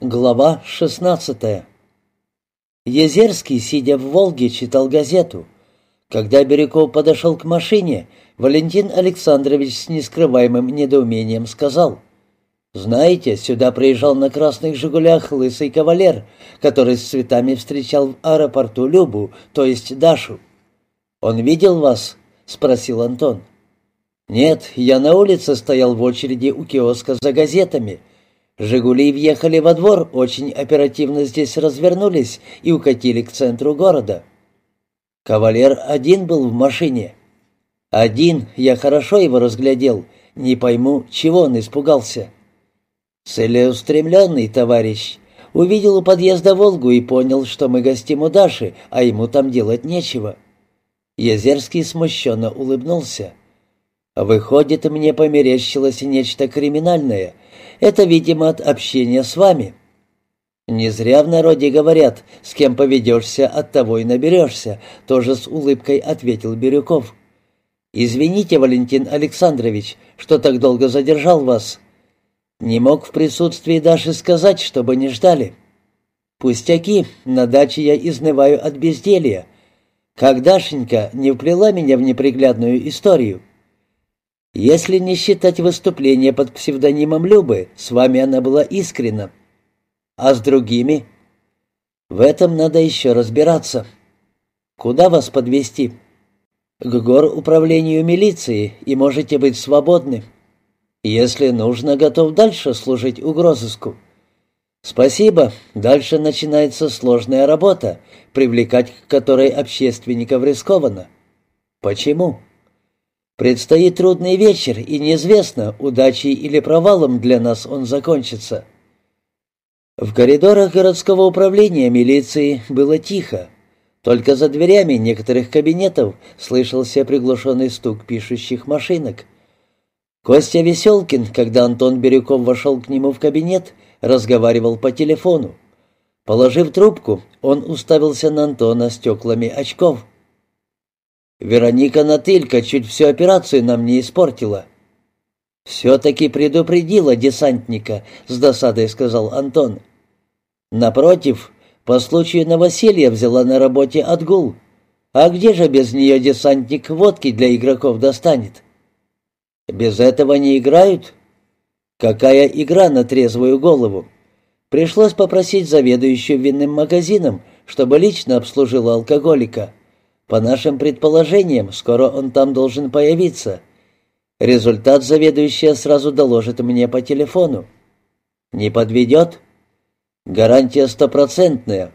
Глава 16 Езерский, сидя в «Волге», читал газету. Когда Бирюков подошел к машине, Валентин Александрович с нескрываемым недоумением сказал, «Знаете, сюда приезжал на красных «Жигулях» лысый кавалер, который с цветами встречал в аэропорту Любу, то есть Дашу». «Он видел вас?» — спросил Антон. «Нет, я на улице стоял в очереди у киоска за газетами». «Жигули» въехали во двор, очень оперативно здесь развернулись и укатили к центру города. Кавалер один был в машине. Один, я хорошо его разглядел, не пойму, чего он испугался. Целеустремленный товарищ. Увидел у подъезда «Волгу» и понял, что мы гостим у Даши, а ему там делать нечего. Езерский смущенно улыбнулся. «Выходит, мне померещилось нечто криминальное — это, видимо, от общения с вами. Не зря в народе говорят, с кем поведешься, от того и наберешься, тоже с улыбкой ответил Бирюков. Извините, Валентин Александрович, что так долго задержал вас. Не мог в присутствии Даши сказать, чтобы не ждали. Пустяки, на даче я изнываю от безделья. Как Дашенька не вплела меня в неприглядную историю. Если не считать выступления под псевдонимом Любы, с вами она была искренна. А с другими? В этом надо еще разбираться. Куда вас подвести? К гор управлению милиции, и можете быть свободны. Если нужно, готов дальше служить угрозыску. Спасибо. Дальше начинается сложная работа, привлекать к которой общественников рискованно. Почему? Предстоит трудный вечер, и неизвестно, удачей или провалом для нас он закончится. В коридорах городского управления милиции было тихо. Только за дверями некоторых кабинетов слышался приглушенный стук пишущих машинок. Костя Веселкин, когда Антон Бирюков вошел к нему в кабинет, разговаривал по телефону. Положив трубку, он уставился на Антона стеклами очков. Вероника Натылька чуть всю операцию нам не испортила». «Все-таки предупредила десантника», — с досадой сказал Антон. «Напротив, по случаю новоселья взяла на работе отгул. А где же без нее десантник водки для игроков достанет?» «Без этого не играют?» «Какая игра на трезвую голову?» Пришлось попросить заведующую винным магазином, чтобы лично обслужила алкоголика. По нашим предположениям, скоро он там должен появиться. Результат заведующая сразу доложит мне по телефону. Не подведет? Гарантия стопроцентная.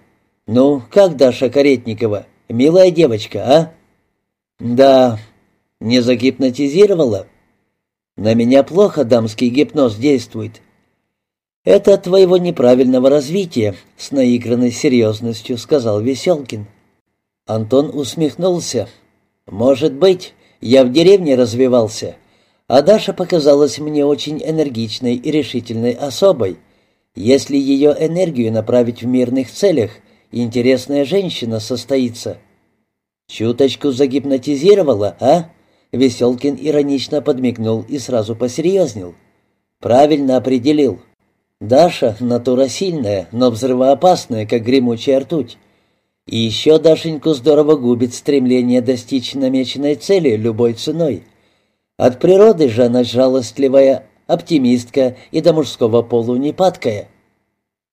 Ну, как Даша Каретникова? Милая девочка, а? Да. Не загипнотизировала? На меня плохо дамский гипноз действует. Это от твоего неправильного развития, с наигранной серьезностью сказал Веселкин. Антон усмехнулся. «Может быть, я в деревне развивался, а Даша показалась мне очень энергичной и решительной особой. Если ее энергию направить в мирных целях, интересная женщина состоится». «Чуточку загипнотизировала, а?» Веселкин иронично подмигнул и сразу посерьезнел. «Правильно определил. Даша — натура сильная, но взрывоопасная, как гремучая ртуть. И еще Дашеньку здорово губит стремление достичь намеченной цели любой ценой. От природы же она жалостливая, оптимистка и до мужского полу непадкая.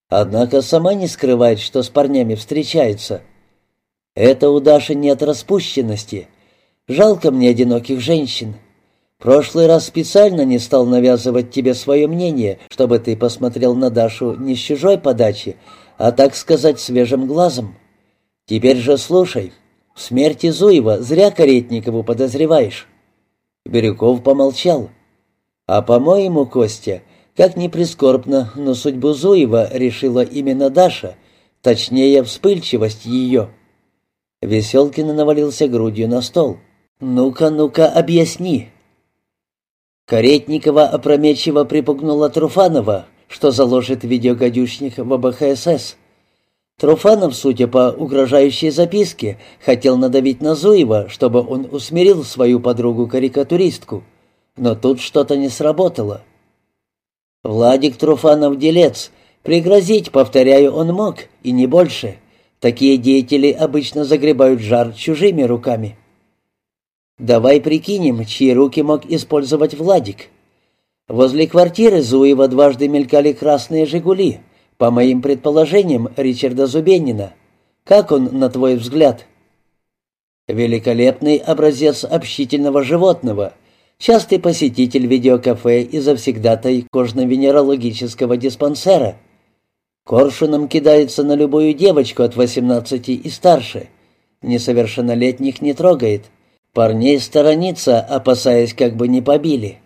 Однако сама не скрывает, что с парнями встречается. Это у Даши нет распущенности. Жалко мне одиноких женщин. Прошлый раз специально не стал навязывать тебе свое мнение, чтобы ты посмотрел на Дашу не с чужой подачи, а, так сказать, свежим глазом. Теперь же слушай. В смерти Зуева зря Каретникову подозреваешь». Бирюков помолчал. «А по-моему, Костя, как ни прискорбно, но судьбу Зуева решила именно Даша, точнее, вспыльчивость ее». Веселкин навалился грудью на стол. «Ну-ка, ну-ка, объясни». Каретникова опрометчиво припугнула Труфанова, что заложит видеогадюшник в АБХСС. Труфанов, судя по угрожающей записке, хотел надавить на Зуева, чтобы он усмирил свою подругу-карикатуристку. Но тут что-то не сработало. Владик Труфанов делец, Пригрозить, повторяю, он мог, и не больше. Такие деятели обычно загребают жар чужими руками. Давай прикинем, чьи руки мог использовать Владик. Возле квартиры Зуева дважды мелькали красные «Жигули», по моим предположениям, Ричарда Зубенина. Как он, на твой взгляд? Великолепный образец общительного животного, частый посетитель видеокафе и завсегдатай кожно-венерологического диспансера. Коршуном кидается на любую девочку от 18 и старше. Несовершеннолетних не трогает. Парней сторонится, опасаясь, как бы не побили.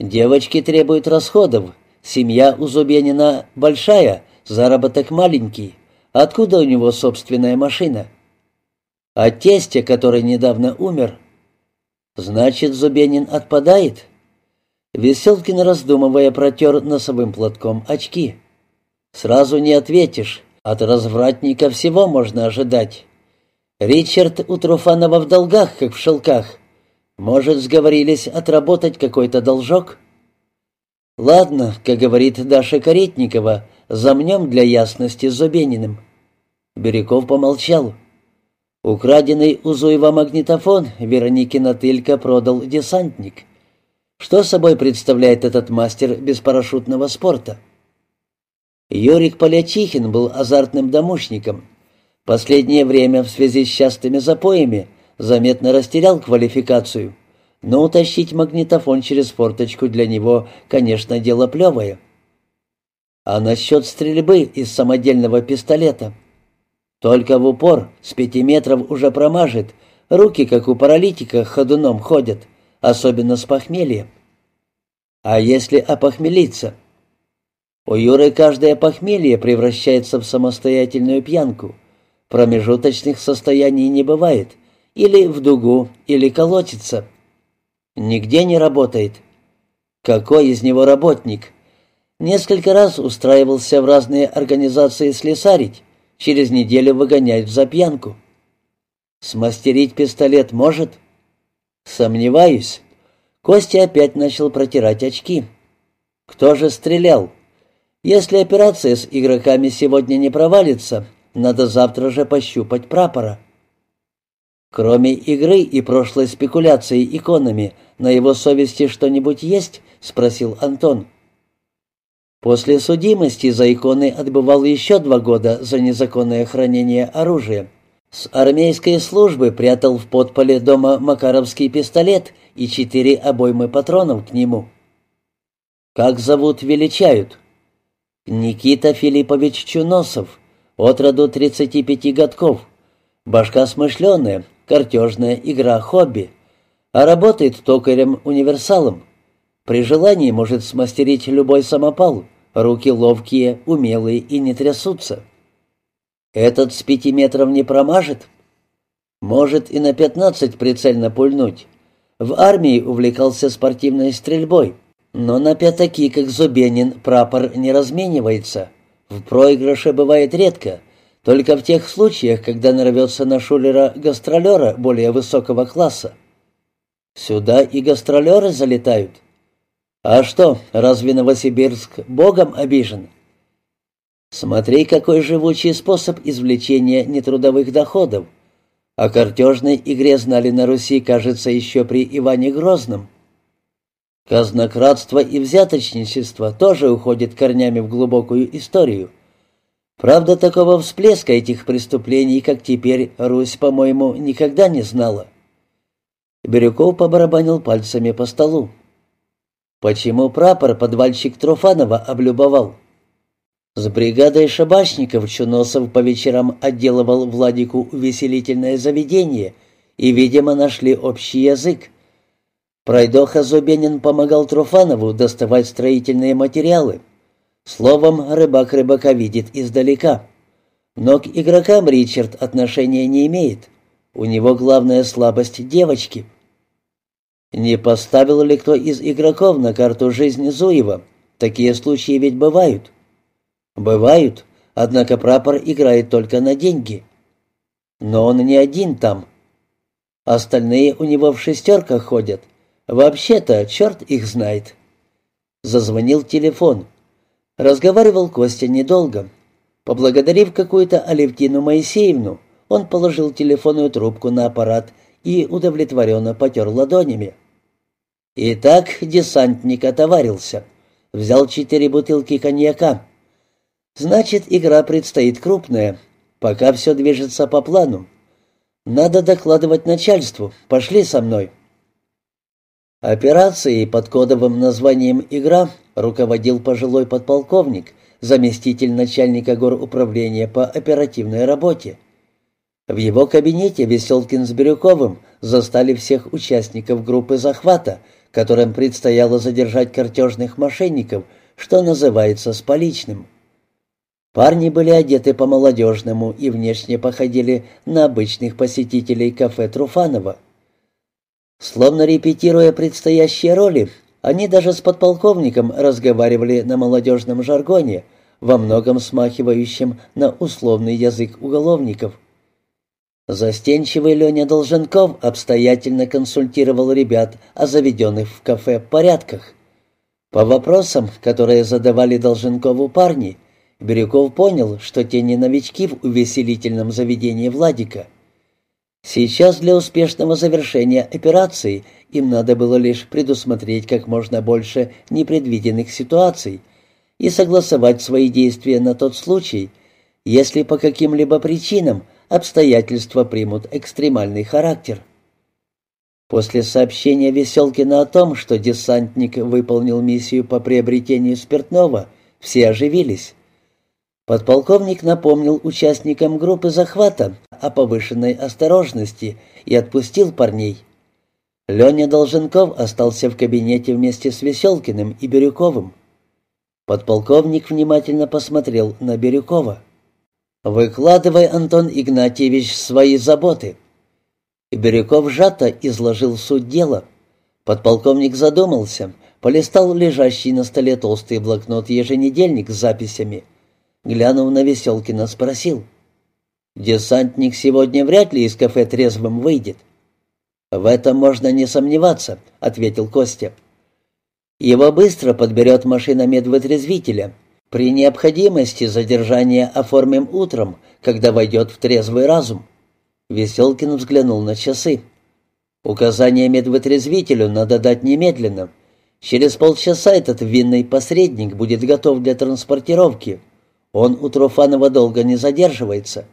Девочки требуют расходов. Семья у Зубенина большая, заработок маленький. Откуда у него собственная машина? От тестя, который недавно умер. Значит, Зубенин отпадает? Веселкин, раздумывая, протер носовым платком очки. Сразу не ответишь. От развратника всего можно ожидать. Ричард у Труфанова в долгах, как в шелках. Может, сговорились отработать какой-то должок? Ладно, как говорит Даша Каретникова, замнем для ясности Зубениным. Бирюков помолчал. Украденный у Зуева магнитофон Вероникина Тылька продал десантник. Что собой представляет этот мастер беспарашютного спорта? Юрик Полячихин был азартным домушником, Последнее время в связи с частыми запоями заметно растерял квалификацию, но утащить магнитофон через форточку для него, конечно, дело плевое. А насчет стрельбы из самодельного пистолета? Только в упор, с пяти метров уже промажет, руки, как у паралитика, ходуном ходят, особенно с похмелья. А если опохмелиться? У Юры каждое похмелье превращается в самостоятельную пьянку — Промежуточных состояний не бывает. Или в дугу, или колотится. Нигде не работает. Какой из него работник? Несколько раз устраивался в разные организации слесарить. Через неделю выгоняют за пьянку. Смастерить пистолет может? Сомневаюсь. Костя опять начал протирать очки. Кто же стрелял? Если операция с игроками сегодня не провалится, надо завтра же пощупать прапора. Кроме игры и прошлой спекуляции иконами, на его совести что-нибудь есть? спросил Антон. После судимости за иконы отбывал еще два года за незаконное хранение оружия. С армейской службы прятал в подполе дома макаровский пистолет и четыре обоймы патронов к нему. «Как зовут величают?» «Никита Филиппович Чуносов», от роду 35 годков. Башка смышленая, картежная игра хобби. А работает токарем-универсалом. При желании может смастерить любой самопал. Руки ловкие, умелые и не трясутся. Этот с пяти метров не промажет. Может и на пятнадцать прицельно пульнуть. В армии увлекался спортивной стрельбой, но на пятаки, как Зубенин, прапор не разменивается. В проигрыше бывает редко, только в тех случаях, когда нарвется на шулера-гастролера более высокого класса. Сюда и гастролеры залетают. А что, разве Новосибирск богом обижен? Смотри, какой живучий способ извлечения нетрудовых доходов. О картежной игре знали на Руси, кажется, еще при Иване Грозном. Казнократство и взяточничество тоже уходят корнями в глубокую историю. Правда, такого всплеска этих преступлений, как теперь, Русь, по-моему, никогда не знала. Бирюков побарабанил пальцами по столу. Почему прапор подвальщик Труфанова облюбовал? С бригадой шабашников Чуносов по вечерам отделывал Владику увеселительное заведение и, видимо, нашли общий язык. Пройдоха Зубенин помогал Труфанову доставать строительные материалы. Словом, рыбак рыбака видит издалека. Но к игрокам Ричард отношения не имеет. У него главная слабость — девочки. Не поставил ли кто из игроков на карту жизни Зуева? Такие случаи ведь бывают. Бывают, однако прапор играет только на деньги. Но он не один там. Остальные у него в шестерках ходят. Вообще-то, черт их знает. Зазвонил телефон. Разговаривал Костя недолго. Поблагодарив какую-то Алевтину Моисеевну, он положил телефонную трубку на аппарат и удовлетворенно потер ладонями. Итак, десантник отоварился. Взял четыре бутылки коньяка. Значит, игра предстоит крупная. Пока все движется по плану. Надо докладывать начальству. Пошли со мной. Операцией под кодовым названием «Игра» руководил пожилой подполковник, заместитель начальника горуправления по оперативной работе. В его кабинете Веселкин с Бирюковым застали всех участников группы захвата, которым предстояло задержать картежных мошенников, что называется с поличным. Парни были одеты по-молодежному и внешне походили на обычных посетителей кафе Труфанова. Словно репетируя предстоящие роли, они даже с подполковником разговаривали на молодежном жаргоне, во многом смахивающем на условный язык уголовников. Застенчивый Леня Долженков обстоятельно консультировал ребят о заведенных в кафе порядках. По вопросам, которые задавали Долженкову парни, Бирюков понял, что те не новички в увеселительном заведении Владика. Сейчас для успешного завершения операции им надо было лишь предусмотреть как можно больше непредвиденных ситуаций и согласовать свои действия на тот случай, если по каким-либо причинам обстоятельства примут экстремальный характер. После сообщения Веселкина о том, что десантник выполнил миссию по приобретению спиртного, все оживились. Подполковник напомнил участникам группы захвата о повышенной осторожности и отпустил парней. Леня Долженков остался в кабинете вместе с Веселкиным и Бирюковым. Подполковник внимательно посмотрел на Бирюкова. «Выкладывай, Антон Игнатьевич, свои заботы». Бирюков сжато изложил суть дела. Подполковник задумался, полистал лежащий на столе толстый блокнот-еженедельник с записями. Глянув на Веселкина, спросил. «Десантник сегодня вряд ли из кафе трезвым выйдет». «В этом можно не сомневаться», — ответил Костя. «Его быстро подберет машина медвытрезвителя, при необходимости задержание оформим утром, когда войдет в трезвый разум». Веселкин взглянул на часы. «Указание медвытрезвителю надо дать немедленно. Через полчаса этот винный посредник будет готов для транспортировки. Он у Труфанова долго не задерживается».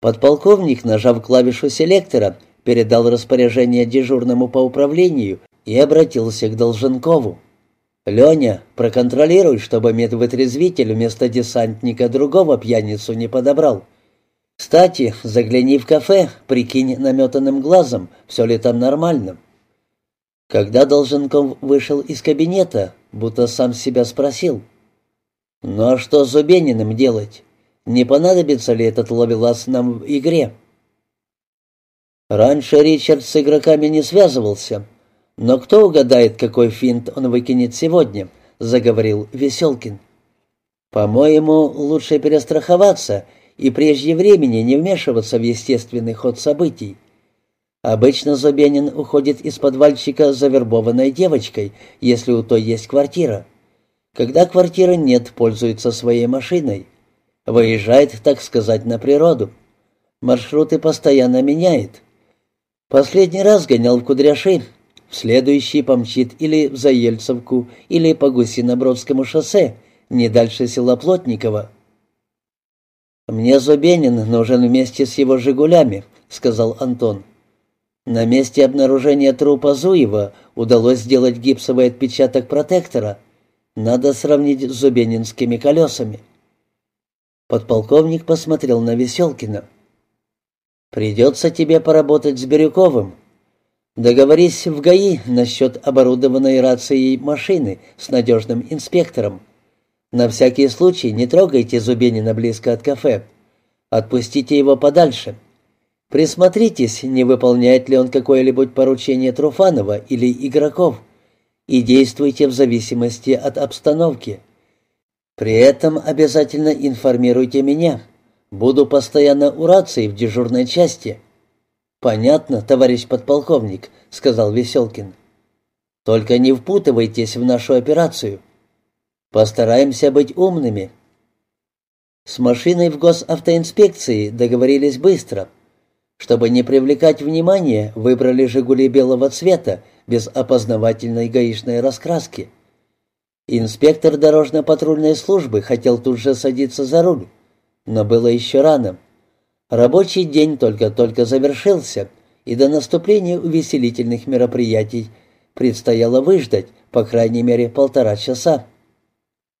Подполковник, нажав клавишу селектора, передал распоряжение дежурному по управлению и обратился к Долженкову. «Леня, проконтролируй, чтобы медвытрезвитель вместо десантника другого пьяницу не подобрал. Кстати, загляни в кафе, прикинь наметанным глазом, все ли там нормально». Когда Долженков вышел из кабинета, будто сам себя спросил. «Ну а что с Зубениным делать? Не понадобится ли этот ловелас нам в игре?» Раньше Ричард с игроками не связывался, «Но кто угадает, какой финт он выкинет сегодня?» — заговорил Веселкин. «По-моему, лучше перестраховаться и прежде времени не вмешиваться в естественный ход событий. Обычно Зубенин уходит из подвальчика завербованной девочкой, если у той есть квартира. Когда квартиры нет, пользуется своей машиной. Выезжает, так сказать, на природу. Маршруты постоянно меняет. Последний раз гонял в Кудряши, в следующий помчит или в Заельцевку, или по Гусинобродскому шоссе, не дальше села Плотникова. «Мне Зубенин нужен вместе с его «Жигулями», — сказал Антон. На месте обнаружения трупа Зуева удалось сделать гипсовый отпечаток протектора. Надо сравнить с зубенинскими колесами. Подполковник посмотрел на Веселкина. «Придется тебе поработать с Бирюковым. Договорись в ГАИ насчет оборудованной рацией машины с надежным инспектором. На всякий случай не трогайте Зубенина близко от кафе. Отпустите его подальше. Присмотритесь, не выполняет ли он какое-либо поручение Труфанова или игроков, и действуйте в зависимости от обстановки. При этом обязательно информируйте меня. Буду постоянно у рации в дежурной части. «Понятно, товарищ подполковник», — сказал Веселкин. «Только не впутывайтесь в нашу операцию». Постараемся быть умными. С машиной в госавтоинспекции договорились быстро. Чтобы не привлекать внимания, выбрали «Жигули» белого цвета, без опознавательной гаишной раскраски. Инспектор дорожно-патрульной службы хотел тут же садиться за руль, но было еще рано. Рабочий день только-только завершился, и до наступления увеселительных мероприятий предстояло выждать, по крайней мере, полтора часа.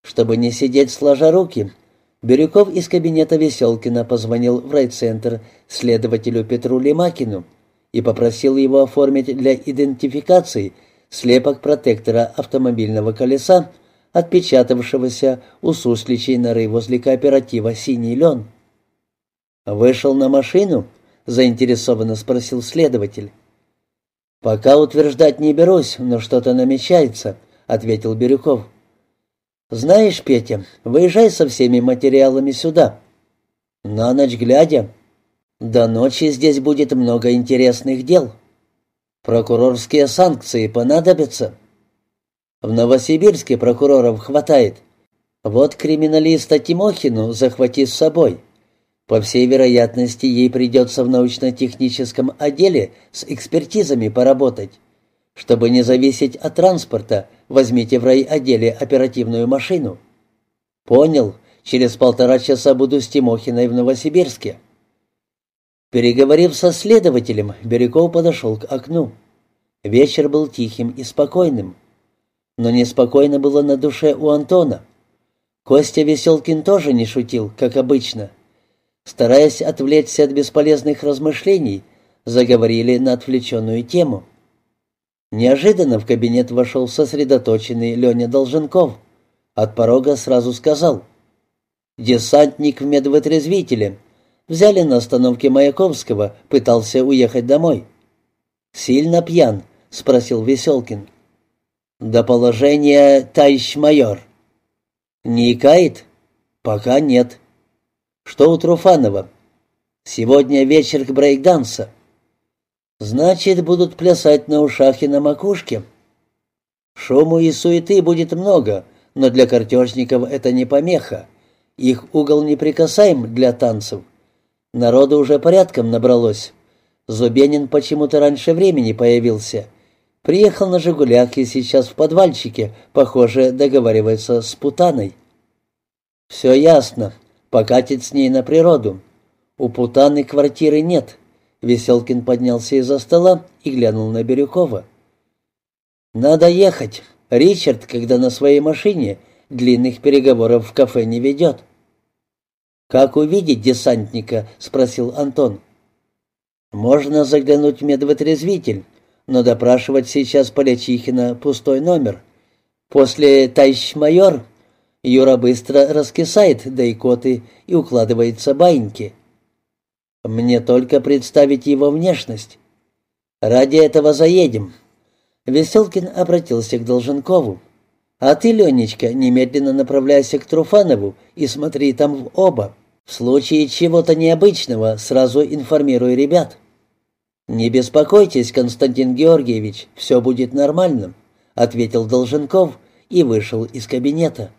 Чтобы не сидеть сложа руки, Бирюков из кабинета Веселкина позвонил в райцентр следователю Петру Лемакину и попросил его оформить для идентификации слепок протектора автомобильного колеса, отпечатавшегося у сусличей норы возле кооператива «Синий лен». «Вышел на машину?» — заинтересованно спросил следователь. «Пока утверждать не берусь, но что-то намечается», — ответил Бирюков. «Знаешь, Петя, выезжай со всеми материалами сюда. На ночь глядя. До ночи здесь будет много интересных дел. Прокурорские санкции понадобятся. В Новосибирске прокуроров хватает. Вот криминалиста Тимохину захвати с собой. По всей вероятности, ей придется в научно-техническом отделе с экспертизами поработать. Чтобы не зависеть от транспорта, возьмите в райотделе оперативную машину. Понял. Через полтора часа буду с Тимохиной в Новосибирске. Переговорив со следователем, Бирюков подошел к окну. Вечер был тихим и спокойным. Но неспокойно было на душе у Антона. Костя Веселкин тоже не шутил, как обычно. Стараясь отвлечься от бесполезных размышлений, заговорили на отвлеченную тему. Неожиданно в кабинет вошел сосредоточенный Леня Долженков. От порога сразу сказал. «Десантник в медвытрезвителе. Взяли на остановке Маяковского, пытался уехать домой». «Сильно пьян?» — спросил Веселкин. «До положения, товарищ майор». «Не икает?» «Пока нет». «Что у Труфанова?» «Сегодня вечер к брейкданса». Значит, будут плясать на ушах и на макушке. Шуму и суеты будет много, но для картежников это не помеха. Их угол неприкасаем для танцев. Народу уже порядком набралось. Зубенин почему-то раньше времени появился. Приехал на «Жигулях» и сейчас в подвальчике, похоже, договаривается с Путаной. Все ясно. Покатит с ней на природу. У Путаны квартиры нет. Веселкин поднялся из-за стола и глянул на Бирюкова. «Надо ехать. Ричард, когда на своей машине, длинных переговоров в кафе не ведет». «Как увидеть десантника?» — спросил Антон. «Можно заглянуть в медвотрезвитель, но допрашивать сейчас Полячихина пустой номер. После «товарищ майор» Юра быстро раскисает до икоты и укладывается баиньки. Мне только представить его внешность. Ради этого заедем. Веселкин обратился к Долженкову. А ты, Ленечка, немедленно направляйся к Труфанову и смотри там в оба. В случае чего-то необычного сразу информируй ребят. «Не беспокойтесь, Константин Георгиевич, все будет нормально», — ответил Долженков и вышел из кабинета.